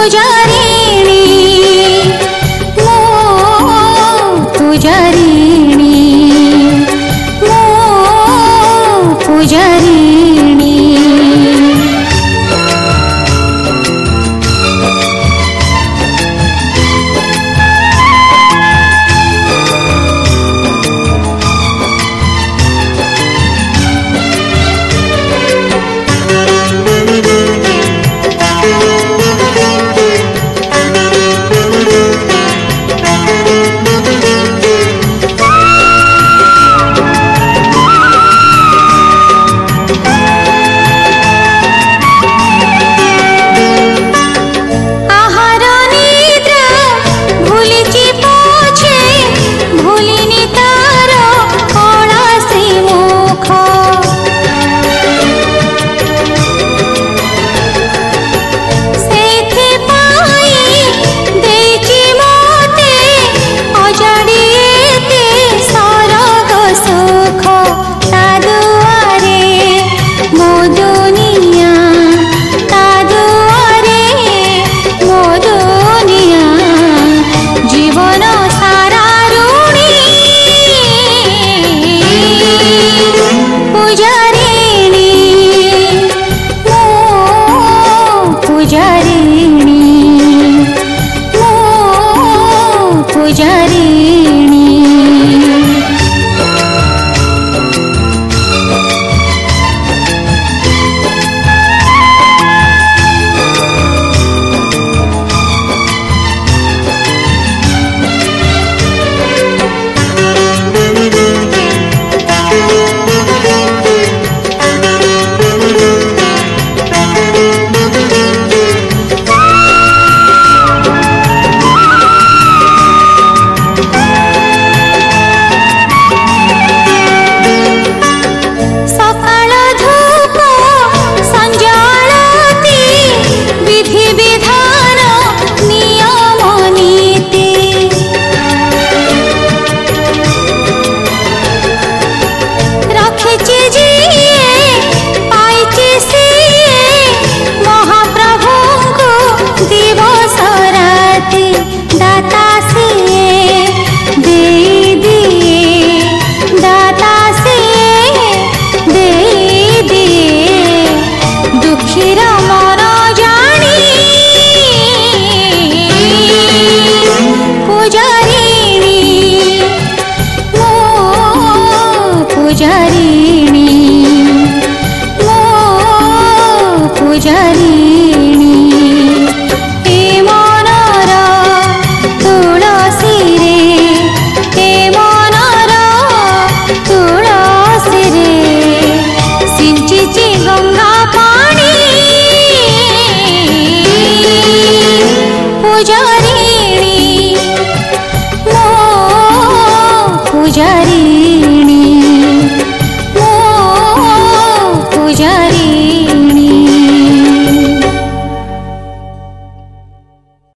पुजरि पुजरिणी। मो पुजरि पूजारिणी। मो पूजारिणी। हे मनर तुळसी रे। हे तु हिमनार रे। सिञ्चिचि गंगा पाणी। पूजारी